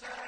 مُوسَىٰ